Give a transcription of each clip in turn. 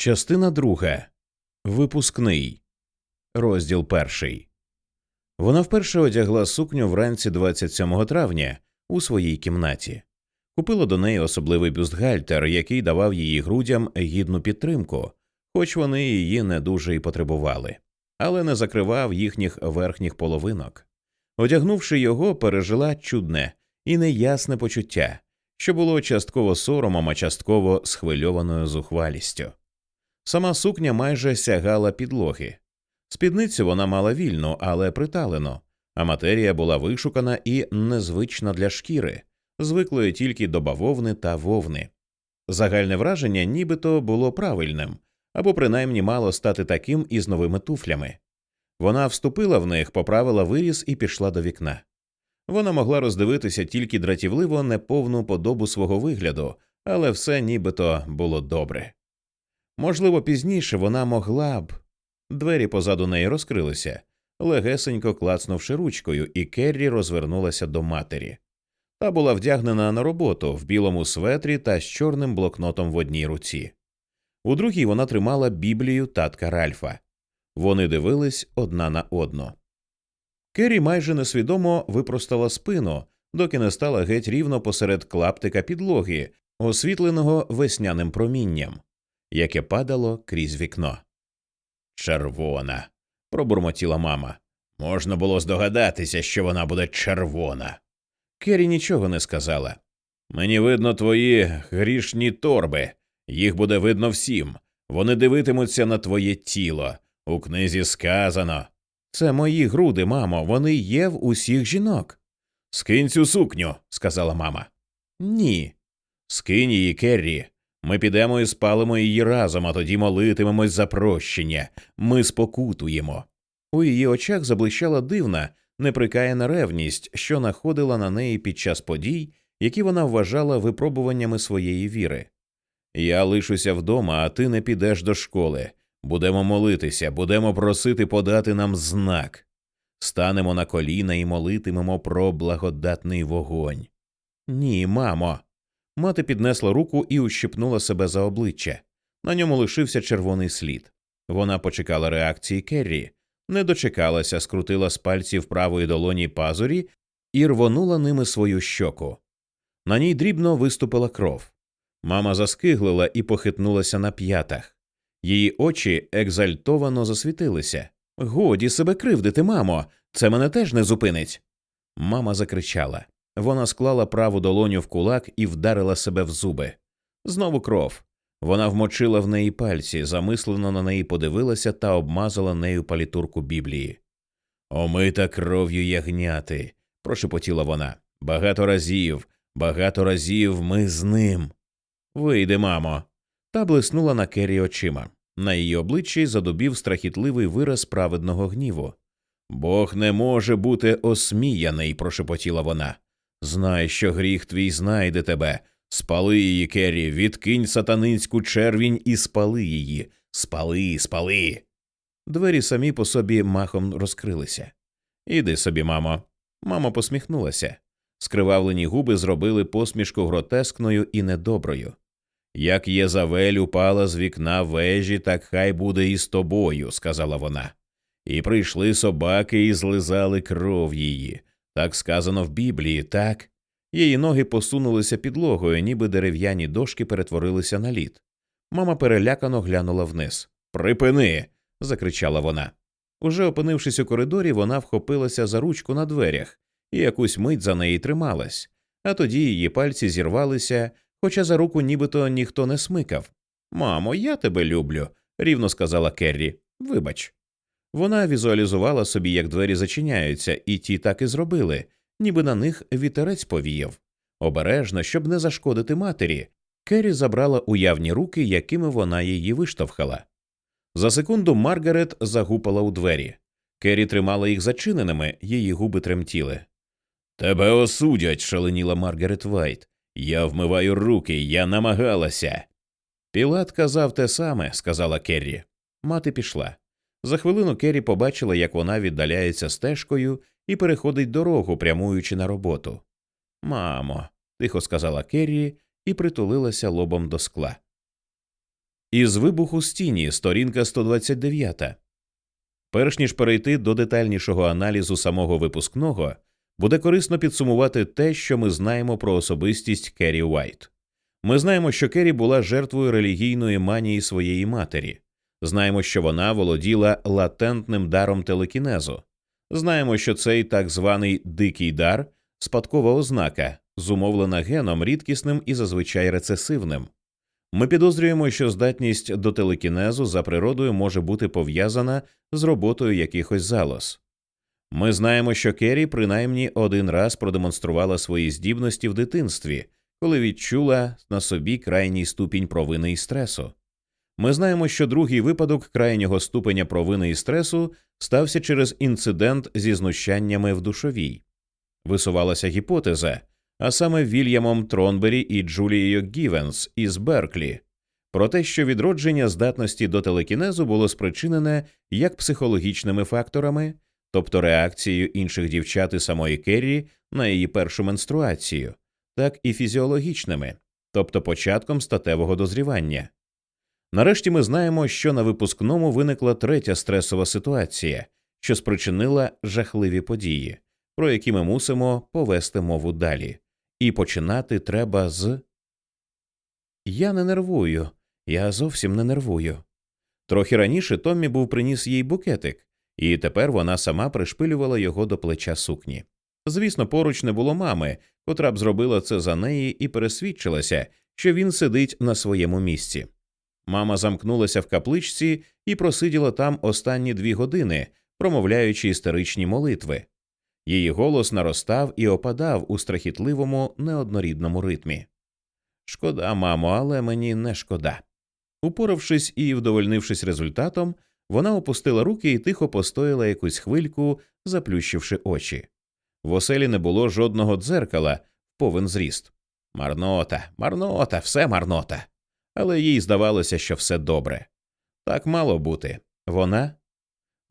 Частина друга. Випускний. Розділ перший. Вона вперше одягла сукню вранці 27 травня у своїй кімнаті. Купила до неї особливий бюстгальтер, який давав її грудям гідну підтримку, хоч вони її не дуже й потребували, але не закривав їхніх верхніх половинок. Одягнувши його, пережила чудне і неясне почуття, що було частково соромом, а частково схвильованою зухвалістю. Сама сукня майже сягала підлоги. Спідницю вона мала вільну, але приталену, а матерія була вишукана і незвична для шкіри, звиклої тільки до бавовни та вовни. Загальне враження нібито було правильним, або принаймні мало стати таким із новими туфлями. Вона вступила в них, поправила виріз і пішла до вікна. Вона могла роздивитися тільки дратівливо неповну подобу свого вигляду, але все нібито було добре. Можливо, пізніше вона могла б. Двері позаду неї розкрилися, легесенько клацнувши ручкою, і Керрі розвернулася до матері. Та була вдягнена на роботу в білому светрі та з чорним блокнотом в одній руці. У другій вона тримала біблію татка Ральфа. Вони дивились одна на одну. Керрі майже несвідомо випростала спину, доки не стала геть рівно посеред клаптика підлоги, освітленого весняним промінням яке падало крізь вікно. Червона. пробурмотіла мама. Можна було здогадатися, що вона буде червона. Керрі нічого не сказала. Мені видно твої грішні торби, їх буде видно всім. Вони дивитимуться на твоє тіло. У книзі сказано. Це мої груди, мамо, вони є в усіх жінок. Скинь цю сукню, сказала мама. Ні. Скинь її, Керрі. Ми підемо і спалимо її разом, а тоді молитимемось за прощення. Ми спокутуємо. У її очах заблищала дивна, неприкаяна ревність, що находила на неї під час подій, які вона вважала випробуваннями своєї віри. Я лишуся вдома, а ти не підеш до школи. Будемо молитися, будемо просити подати нам знак. Станемо на коліна і молитимемо про благодатний вогонь. Ні, мамо. Мати піднесла руку і ущипнула себе за обличчя. На ньому лишився червоний слід. Вона почекала реакції Керрі, не дочекалася, скрутила з пальців правої долоні пазурі і рвонула ними свою щоку. На ній дрібно виступила кров. Мама заскиглила і похитнулася на п'ятах. Її очі екзальтовано засвітилися. Годі себе кривдити, мамо, це мене теж не зупинить. Мама закричала. Вона склала праву долоню в кулак і вдарила себе в зуби. Знову кров. Вона вмочила в неї пальці, замислено на неї подивилася та обмазала нею палітурку Біблії. Омита кров'ю ягняти, прошепотіла вона. Багато разів, багато разів ми з ним. Вийди, мамо. Та блиснула на Кері очима. На її обличчі задубів страхітливий вираз праведного гніву. Бог не може бути осміяний, прошепотіла вона. Знай, що гріх твій знайде тебе. Спали її, Керрі, відкинь сатанинську червінь і спали її. Спали, спали. Двері самі по собі махом розкрилися. Іди собі, мамо. Мама посміхнулася. Скривавлені губи зробили посмішку гротескною і недоброю. Як Єзавель упала з вікна вежі, так хай буде і з тобою, сказала вона. І прийшли собаки і злизали кров її. Так сказано в Біблії, так. Її ноги посунулися підлогою, ніби дерев'яні дошки перетворилися на лід. Мама перелякано глянула вниз. Припини. закричала вона. Уже опинившись у коридорі, вона вхопилася за ручку на дверях і якусь мить за неї трималась, а тоді її пальці зірвалися, хоча за руку нібито ніхто не смикав. Мамо, я тебе люблю, рівно сказала Керрі. Вибач. Вона візуалізувала собі, як двері зачиняються, і ті так і зробили, ніби на них вітерець повіяв. Обережно, щоб не зашкодити матері, Керрі забрала уявні руки, якими вона її виштовхала. За секунду Маргарет загупала у двері. Керрі тримала їх зачиненими, її губи тремтіли. Тебе осудять, шаленіла Маргарет Вайт. Я вмиваю руки, я намагалася. Пілат казав те саме, сказала Керрі. Мати пішла. За хвилину Керрі побачила, як вона віддаляється стежкою і переходить дорогу, прямуючи на роботу. Мамо, тихо сказала Керрі і притулилася лобом до скла. Із вибуху стіні, сторінка 129. Перш ніж перейти до детальнішого аналізу самого випускного, буде корисно підсумувати те, що ми знаємо про особистість Керрі Уайт. Ми знаємо, що Керрі була жертвою релігійної манії своєї матері, знаємо, що вона володіла латентним даром телекінезу, знаємо, що цей так званий дикий дар спадкова ознака, зумовлена геном рідкісним і зазвичай рецесивним. Ми підозрюємо, що здатність до телекінезу за природою може бути пов'язана з роботою якихось залоз. Ми знаємо, що Керрі принаймні один раз продемонструвала свої здібності в дитинстві, коли відчула на собі крайній ступінь провини і стресу. Ми знаємо, що другий випадок крайнього ступеня провини і стресу стався через інцидент зі знущаннями в душовій. Висувалася гіпотеза, а саме Вільямом Тронбері і Джулією Гівенс із Берклі, про те, що відродження здатності до телекінезу було спричинене як психологічними факторами, тобто реакцією інших дівчат і самої Керрі на її першу менструацію, так і фізіологічними, тобто початком статевого дозрівання. Нарешті ми знаємо, що на випускному виникла третя стресова ситуація, що спричинила жахливі події, про які ми мусимо повести мову далі, і починати треба з Я не нервую, я зовсім не нервую. Трохи раніше Томмі був приніс їй букетик, і тепер вона сама пришпилювала його до плеча сукні. Звісно, поруч не було мами, котра б зробила це за неї і пересвідчилася, що він сидить на своєму місці. Мама замкнулася в капличці і просиділа там останні дві години, промовляючи істеричні молитви. Її голос наростав і опадав у страхітливому неоднорідному ритмі. Шкода, мамо, але мені не шкода. Упоравшись і вдовольнившись результатом, вона опустила руки і тихо постояла якусь хвильку, заплющивши очі. В оселі не було жодного дзеркала повен зріст. Марнота, марнота, все марнота. Але їй здавалося, що все добре. Так мало бути. Вона.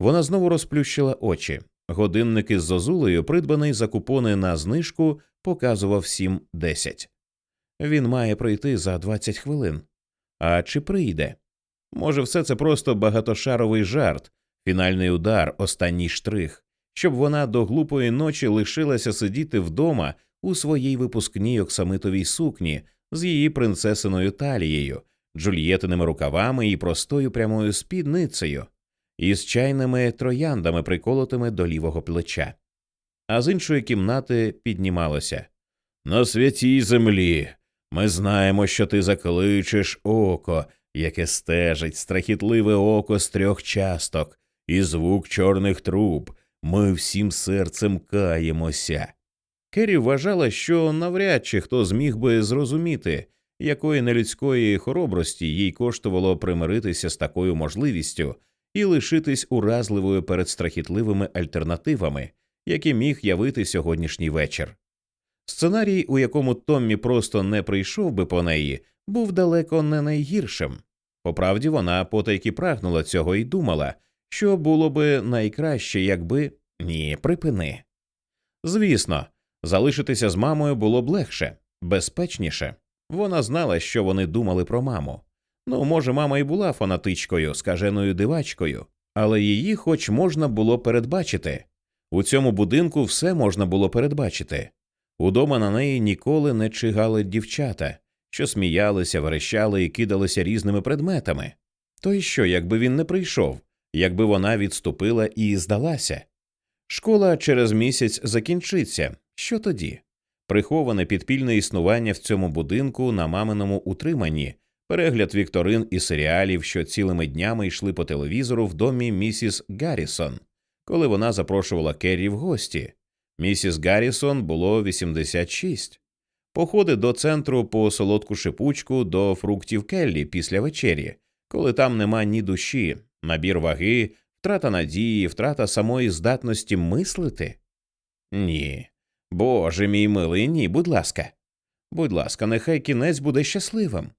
Вона знову розплющила очі. Годинник із зозулею, придбаний за купони на знижку, показував сім десять. Він має прийти за двадцять хвилин. А чи прийде? Може, все це просто багатошаровий жарт, фінальний удар, останній штрих, щоб вона до глупої ночі лишилася сидіти вдома у своїй випускній оксамитовій сукні з її принцесиною талією, джульєтиними рукавами і простою прямою спідницею, із чайними трояндами, приколотими до лівого плеча. А з іншої кімнати піднімалося На святій землі. Ми знаємо, що ти закличеш око, яке стежить страхітливе око з трьох часток, і звук чорних труб. Ми всім серцем каємося. Керрі вважала, що навряд чи хто зміг би зрозуміти, якої нелюдської хоробрості їй коштувало примиритися з такою можливістю і лишитись уразливою перед страхітливими альтернативами, які міг явити сьогоднішній вечір. Сценарій, у якому Томмі просто не прийшов би по неї, був далеко не найгіршим. Поправді вона потайки прагнула цього і думала, що було би найкраще, якби ні, припини. Звісно, залишитися з мамою було б легше, безпечніше. Вона знала, що вони думали про маму. Ну, може, мама і була фанатичкою, скаженою дивачкою, але її хоч можна було передбачити. У цьому будинку все можна було передбачити. Удома на неї ніколи не чигали дівчата, що сміялися, верещали і кидалися різними предметами. То й що, якби він не прийшов, якби вона відступила і здалася? Школа через місяць закінчиться. Що тоді? Приховане підпільне існування в цьому будинку на маминому утриманні, перегляд вікторин і серіалів, що цілими днями йшли по телевізору в домі місіс Гаррісон, коли вона запрошувала Керрі в гості. Місіс Гаррісон було 86. Походи до центру по солодку шипучку до фруктів Келлі після вечері, коли там нема ні душі, набір ваги, втрата надії, втрата самої здатності мислити? Ні. Боже мій милий, ні, будь ласка. Будь ласка, нехай кінець буде щасливим.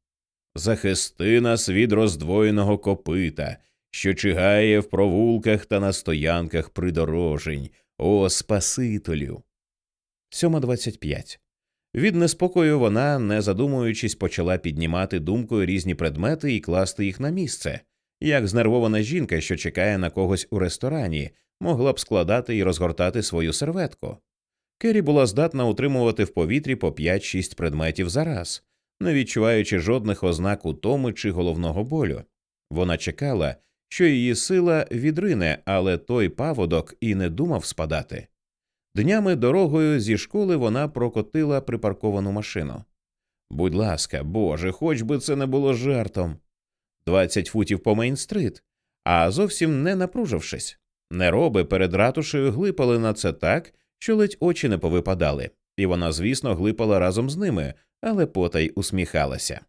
Захисти нас від роздвоєного копита, що чигає в провулках та на стоянках придорожень, о Спасителю. 7.25. Від неспокою вона, не задумуючись, почала піднімати думкою різні предмети і класти їх на місце, як знервована жінка, що чекає на когось у ресторані, могла б складати і розгортати свою серветку. Керрі була здатна утримувати в повітрі по 5-6 предметів за раз, не відчуваючи жодних ознак утоми чи головного болю. Вона чекала, що її сила відрине, але той паводок і не думав спадати. Днями дорогою зі школи вона прокотила припарковану машину. Будь ласка, Боже, хоч би це не було жартом. Двадцять футів по Мейн-стрит, а зовсім не напружившись. Нероби перед ратушею глипали на це так, що ледь очі не повипадали, і вона, звісно, глипала разом з ними, але потай усміхалася.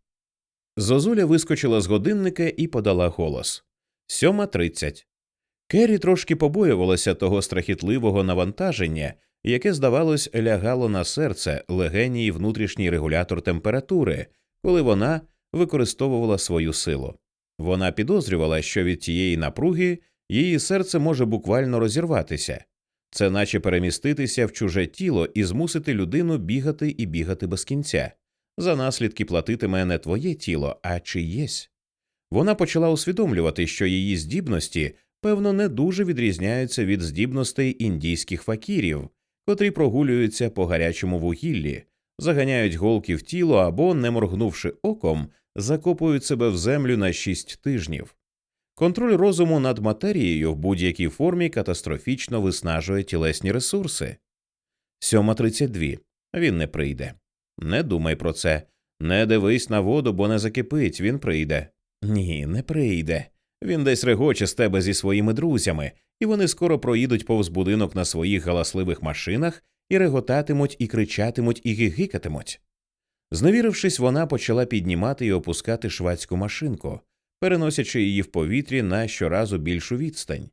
Зозуля вискочила з годинника і подала голос сьома тридцять. Керрі трошки побоювалася того страхітливого навантаження, яке, здавалось, лягало на серце легені і внутрішній регулятор температури, коли вона використовувала свою силу. Вона підозрювала, що від тієї напруги її серце може буквально розірватися, це наче переміститися в чуже тіло і змусити людину бігати і бігати без кінця. За наслідки платитиме не твоє тіло, а чиєсь. Вона почала усвідомлювати, що її здібності, певно, не дуже відрізняються від здібностей індійських факірів, котрі прогулюються по гарячому вугіллі, заганяють голки в тіло або, не моргнувши оком, закопують себе в землю на шість тижнів. Контроль розуму над матерією в будь-якій формі катастрофічно виснажує тілесні ресурси. 7.32. Він не прийде. Не думай про це. Не дивись на воду, бо не закипить, він прийде. Ні, не прийде. Він десь регоче з тебе зі своїми друзями, і вони скоро проїдуть повз будинок на своїх галасливих машинах і реготатимуть, і кричатимуть, і гігикатимуть. Зневірившись, вона почала піднімати і опускати швадську машинку, переносячи її в повітрі на щоразу більшу відстань.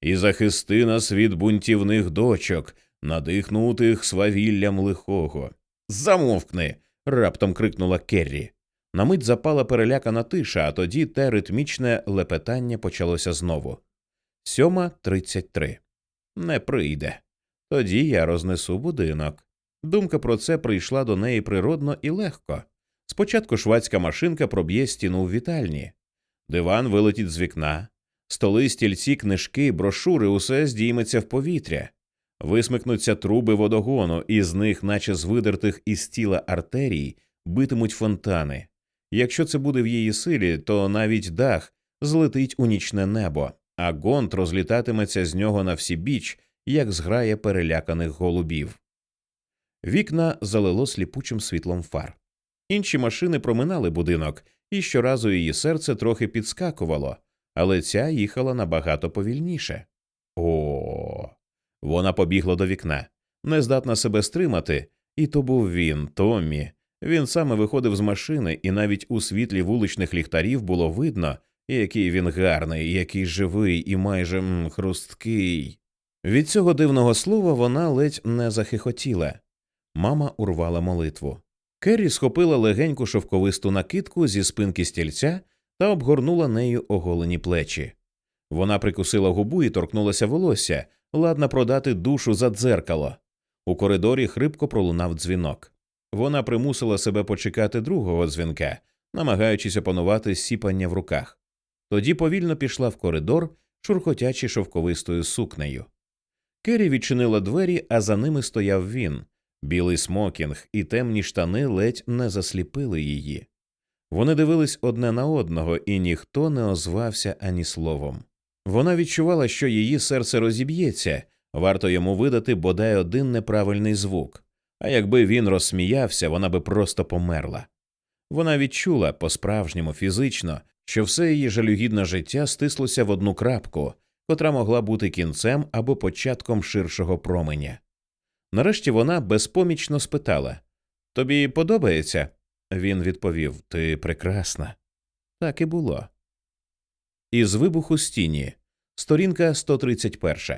І захисти нас від бунтівних дочок, надихнутих свавіллям лихого. Замовкни. раптом крикнула Керрі. На мить запала перелякана тиша, а тоді те ритмічне лепетання почалося знову. Сьома тридцять три. Не прийде. Тоді я рознесу будинок. Думка про це прийшла до неї природно і легко. Спочатку швадська машинка проб'є стіну в вітальні, диван вилетить з вікна, столи, стільці, книжки, брошури, усе здійметься в повітря, висмикнуться труби водогону, і з них, наче з видертих із тіла артерій, битимуть фонтани. Якщо це буде в її силі, то навіть дах злетить у нічне небо, а гонт розлітатиметься з нього на всі біч, як зграє переляканих голубів. Вікна залило сліпучим світлом фар. Інші машини проминали будинок, і щоразу її серце трохи підскакувало, але ця їхала набагато повільніше. О. Вона побігла до вікна, не здатна себе стримати, і то був він, Томмі. Він саме виходив з машини, і навіть у світлі вуличних ліхтарів було видно, який він гарний, який живий і майже м, хрусткий. Від цього дивного слова вона ледь не захихотіла. Мама урвала молитву. Керрі схопила легеньку шовковисту накидку зі спинки стільця та обгорнула нею оголені плечі. Вона прикусила губу і торкнулася волосся, ладна продати душу за дзеркало. У коридорі хрипко пролунав дзвінок. Вона примусила себе почекати другого дзвінка, намагаючись опанувати сіпання в руках. Тоді повільно пішла в коридор, шурхотячи шовковистою сукнею. Керрі відчинила двері, а за ними стояв він. Білий смокінг і темні штани ледь не засліпили її. Вони дивились одне на одного, і ніхто не озвався ані словом. Вона відчувала, що її серце розіб'ється, варто йому видати бодай один неправильний звук, а якби він розсміявся, вона би просто померла. Вона відчула по справжньому фізично, що все її жалюгідне життя стислося в одну крапку, котра могла бути кінцем або початком ширшого променя. Нарешті вона безпомічно спитала Тобі подобається? Він відповів Ти прекрасна. Так і було. Із вибуху стіні. Сторінка 131.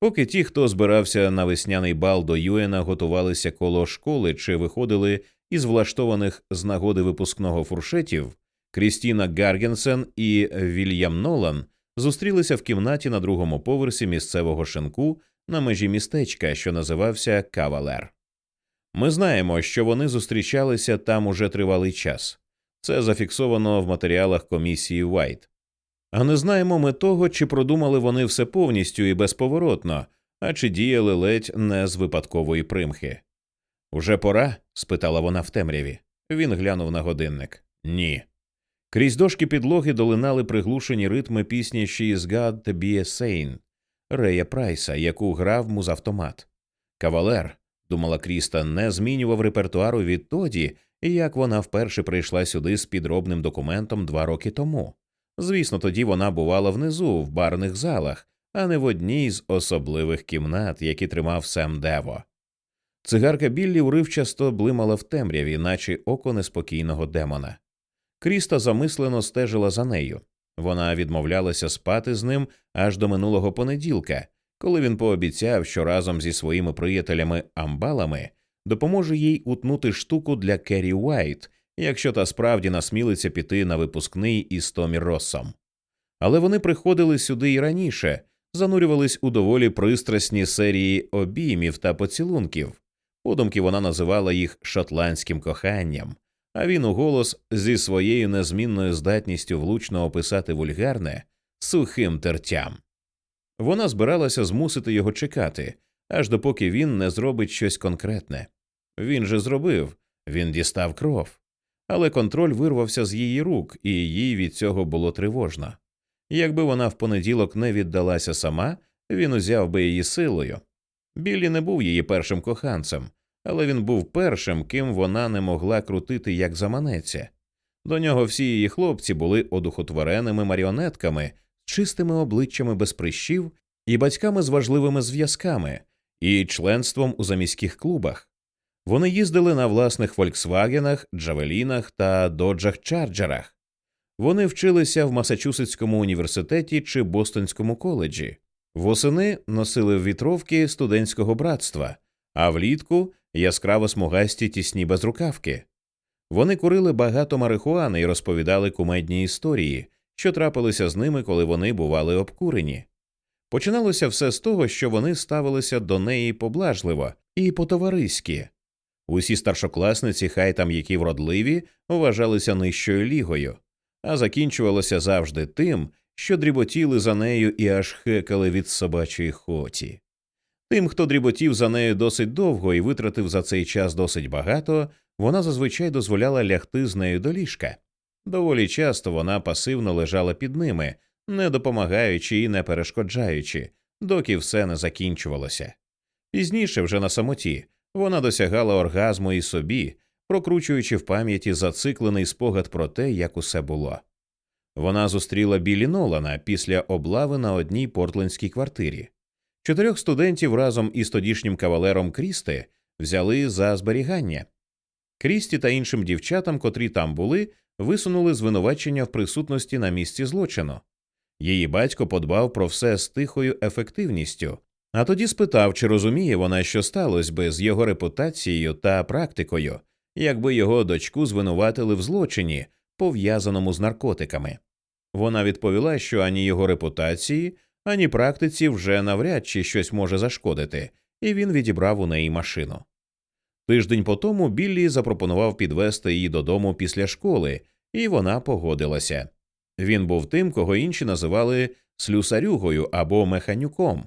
Поки ті, хто збирався на весняний бал до Юена, готувалися коло школи чи виходили із влаштованих з нагоди випускного фуршетів, Крістіна Гаргенсен і Вільям Нолан зустрілися в кімнаті на другому поверсі місцевого шинку на межі містечка, що називався Кавалер. Ми знаємо, що вони зустрічалися там уже тривалий час. Це зафіксовано в матеріалах комісії Вайт. А не знаємо ми того, чи продумали вони все повністю і безповоротно, а чи діяли ледь не з випадкової примхи. Уже пора? спитала вона в темряві. Він глянув на годинник. Ні. Крізь дошки підлоги долинали приглушені ритми пісні «She's got to be a sane» Рея Прайса, яку грав музавтомат. Кавалер, думала Кріста, не змінював репертуару відтоді, як вона вперше прийшла сюди з підробним документом два роки тому. Звісно, тоді вона бувала внизу, в барних залах, а не в одній з особливих кімнат, які тримав Сем Дево. Цигарка Біллі уривчасто блимала в темряві, наче око неспокійного демона. Кріста замислено стежила за нею. Вона відмовлялася спати з ним аж до минулого понеділка, коли він пообіцяв, що разом зі своїми приятелями амбалами допоможе їй утнути штуку для Керрі Уайт, якщо та справді насмілиться піти на випускний із Томі Россом. Але вони приходили сюди і раніше, занурювались у доволі пристрасні серії обіймів та поцілунків. Подумки вона називала їх шотландським коханням, а він уголос зі своєю незмінною здатністю влучно описати вульгарне сухим тертям. Вона збиралася змусити його чекати, аж допоки він не зробить щось конкретне. Він же зробив, він дістав кров, але контроль вирвався з її рук, і їй від цього було тривожно. Якби вона в понеділок не віддалася сама, він узяв би її силою. Біллі не був її першим коханцем, але він був першим, ким вона не могла крутити як заманеться. До нього всі її хлопці були одухотвореними маріонетками чистими обличчями без прищів і батьками з важливими зв'язками, і членством у заміських клубах. Вони їздили на власних Фольксвагенах, Джавелінах та Доджах Чарджерах. Вони вчилися в Масачусетському університеті чи Бостонському коледжі. Восени носили вітровки студентського братства, а влітку яскраво смугасті тісні безрукавки. Вони курили багато марихуани і розповідали кумедні історії, що трапилися з ними, коли вони бували обкурені. Починалося все з того, що вони ставилися до неї поблажливо і по-товариськи. Усі старшокласниці, хай там які вродливі, вважалися нижчою лігою, а закінчувалося завжди тим, що дріботіли за нею і аж хекали від собачої хоті. Тим, хто дріботів за нею досить довго і витратив за цей час досить багато, вона зазвичай дозволяла лягти з нею до ліжка. Доволі часто вона пасивно лежала під ними, не допомагаючи і не перешкоджаючи, доки все не закінчувалося. Пізніше, вже на самоті, вона досягала оргазму і собі, прокручуючи в пам'яті зациклений спогад про те, як усе було. Вона зустріла Білі Нолана після облави на одній портлендській квартирі. Чотирьох студентів разом із тодішнім кавалером Крісти взяли за зберігання. Крісті та іншим дівчатам, котрі там були, висунули звинувачення в присутності на місці злочину. Її батько подбав про все з тихою ефективністю, а тоді спитав, чи розуміє вона, що сталося би з його репутацією та практикою, якби його дочку звинуватили в злочині, пов'язаному з наркотиками. Вона відповіла, що ані його репутації, ані практиці вже навряд чи щось може зашкодити, і він відібрав у неї машину. Тиждень по тому Біллі запропонував підвести її додому після школи, і вона погодилася. Він був тим, кого інші називали слюсарюгою або механюком,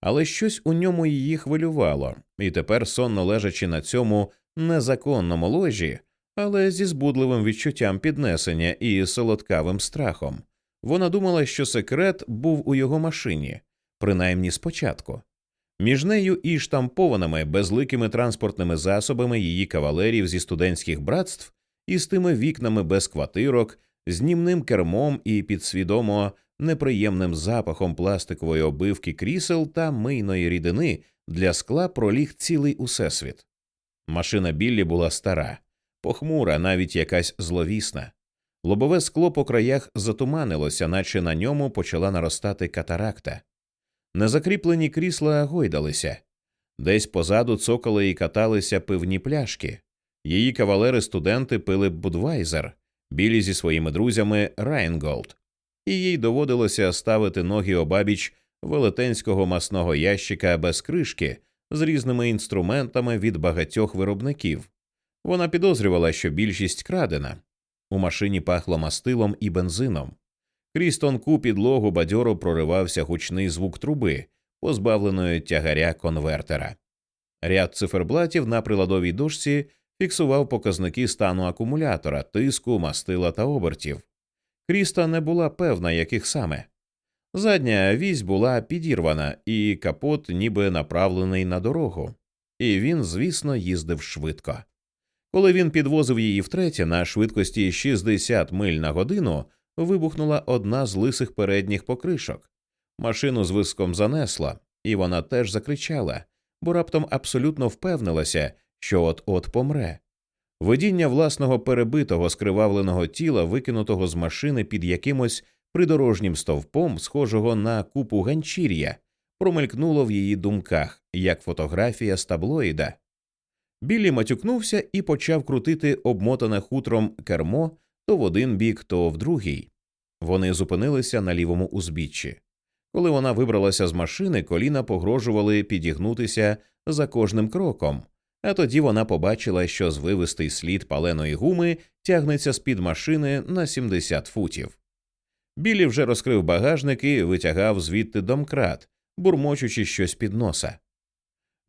але щось у ньому її хвилювало, і тепер, сонно лежачи на цьому незаконному ложі, але зі збудливим відчуттям піднесення і солодкавим страхом, вона думала, що секрет був у його машині, принаймні спочатку. Між нею і штампованими безликими транспортними засобами її кавалерів зі студентських братств і з тими вікнами без квартирок, з німним кермом і підсвідомо неприємним запахом пластикової обивки крісел та мийної рідини для скла проліг цілий усесвіт. Машина Біллі була стара, похмура, навіть якась зловісна. Лобове скло по краях затуманилося, наче на ньому почала наростати катаракта. Незакріплені крісла гойдалися, десь позаду цокали і каталися пивні пляшки. Її кавалери студенти пили Будвайзер, Біллі зі своїми друзями Райнголд, і їй доводилося ставити ноги обабіч велетенського масного ящика без кришки з різними інструментами від багатьох виробників. Вона підозрювала, що більшість крадена. У машині пахло мастилом і бензином. Крізь тонку підлогу бадьоро проривався гучний звук труби, позбавленої тягаря конвертера. Ряд циферблатів на приладовій дошці фіксував показники стану акумулятора, тиску, мастила та обертів. Кріста не була певна, яких саме. Задня вісь була підірвана, і капот ніби направлений на дорогу, і він, звісно, їздив швидко. Коли він підвозив її втретє на швидкості 60 миль на годину, вибухнула одна з лисих передніх покришок. Машину з виском занесла, і вона теж закричала, бо раптом абсолютно впевнилася, що от от помре. Видіння власного перебитого скривавленого тіла, викинутого з машини під якимось придорожнім стовпом, схожого на купу ганчір'я, промелькнуло в її думках, як фотографія з таблоїда. Біллі матюкнувся і почав крутити обмотане хутром кермо то в один бік, то в другий. Вони зупинилися на лівому узбіччі. Коли вона вибралася з машини, коліна погрожували підігнутися за кожним кроком, а тоді вона побачила, що звивистий слід паленої гуми тягнеться з під машини на 70 футів. Білі вже розкрив багажник і витягав звідти домкрат, бурмочучи щось під носа.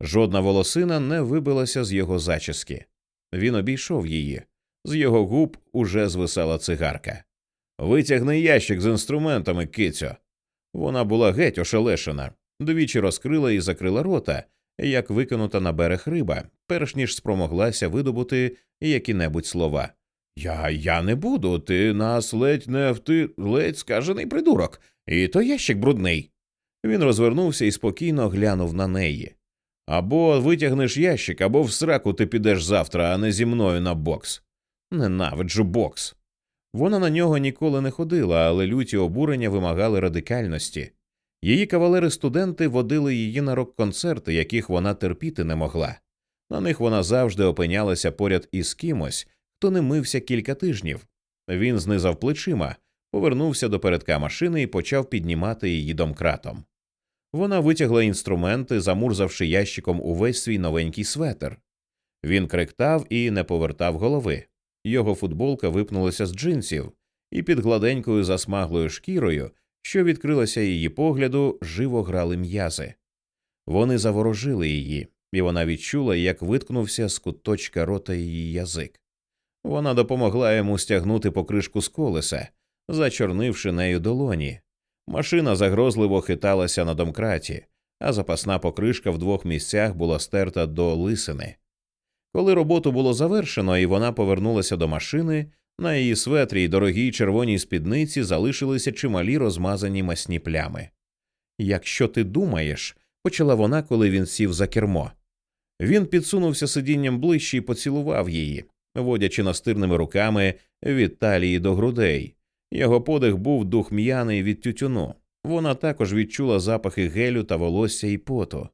Жодна волосина не вибилася з його зачіски. Він обійшов її. З його губ уже звисала цигарка. Витягни ящик з інструментами, кицьо. Вона була геть ошелешена, двічі розкрила і закрила рота, як викинута на берег риба, перш ніж спромоглася видобути які-небудь слова. Я я не буду, ти нас ледь не вти ледь скажений придурок, і то ящик брудний. Він розвернувся і спокійно глянув на неї. Або витягнеш ящик, або в сраку ти підеш завтра, а не зі мною на бокс. Ненавиджу бокс. Вона на нього ніколи не ходила, але люті обурення вимагали радикальності. Її кавалери-студенти водили її на рок-концерти, яких вона терпіти не могла. На них вона завжди опинялася поряд із кимось, хто не мився кілька тижнів. Він знизав плечима, повернувся до передка машини і почав піднімати її домкратом. Вона витягла інструменти, замурзавши ящиком увесь свій новенький светер. Він криктав і не повертав голови. Його футболка випнулася з джинсів, і під гладенькою засмаглою шкірою, що відкрилася її погляду, живо грали м'язи. Вони заворожили її, і вона відчула, як виткнувся з куточка рота її язик. Вона допомогла йому стягнути покришку з колеса, зачорнивши нею долоні. Машина загрозливо хиталася на домкраті, а запасна покришка в двох місцях була стерта до лисини. Коли роботу було завершено і вона повернулася до машини, на її светрі й дорогій червоній спідниці залишилися чималі розмазані масні плями. Якщо ти думаєш, почала вона, коли він сів за кермо. Він підсунувся сидінням ближче і поцілував її, водячи настирними руками від талії до грудей. Його подих був духм'яний від тютюну. Вона також відчула запахи гелю та волосся і поту.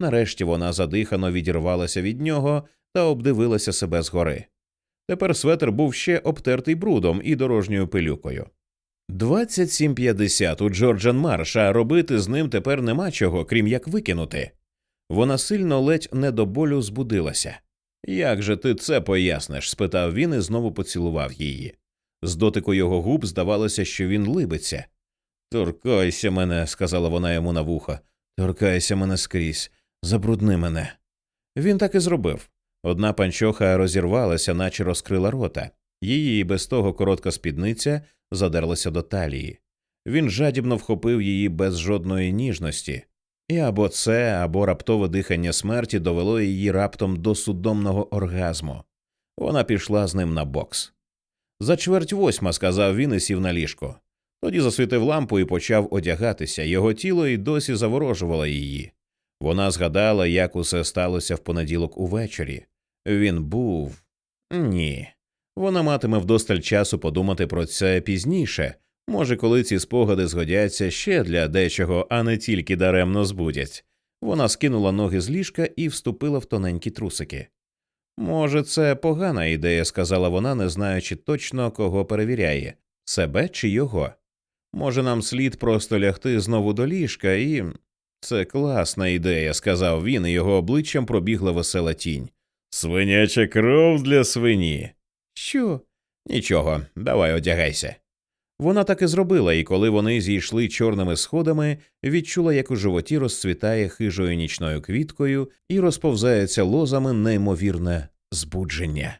Нарешті вона задихано відірвалася від нього та обдивилася себе згори. Тепер светр був ще обтертий брудом і дорожньою пилюкою. 27.50 у Джорджан Марш, а робити з ним тепер нема чого, крім як викинути. Вона сильно ледь не до болю збудилася. Як же ти це поясниш? спитав він і знову поцілував її. З дотику його губ здавалося, що він либиться. Торкайся мене, сказала вона йому на вухо. Торкайся мене скрізь, забрудни мене. Він так і зробив. Одна панчоха розірвалася, наче розкрила рота. Її без того коротка спідниця задерлася до талії. Він жадібно вхопив її без жодної ніжності, і або це, або раптове дихання смерті довело її раптом до судомного оргазму. Вона пішла з ним на бокс. За чверть восьма, сказав він і сів на ліжко. Тоді засвітив лампу і почав одягатися. Його тіло й досі заворожувало її. Вона згадала, як усе сталося в понеділок увечері. Він був ні. Вона матиме вдосталь часу подумати про це пізніше. Може, коли ці спогади згодяться ще для дечого, а не тільки даремно збудять. Вона скинула ноги з ліжка і вступила в тоненькі трусики. Може, це погана ідея, сказала вона, не знаючи точно, кого перевіряє себе чи його. Може, нам слід просто лягти знову до ліжка і. Це класна ідея, сказав він, і його обличчям пробігла весела тінь. Свиняча кров для свині. Що? Нічого, давай одягайся. Вона так і зробила, і коли вони зійшли чорними сходами, відчула, як у животі розцвітає хижою нічною квіткою і розповзається лозами неймовірне збудження.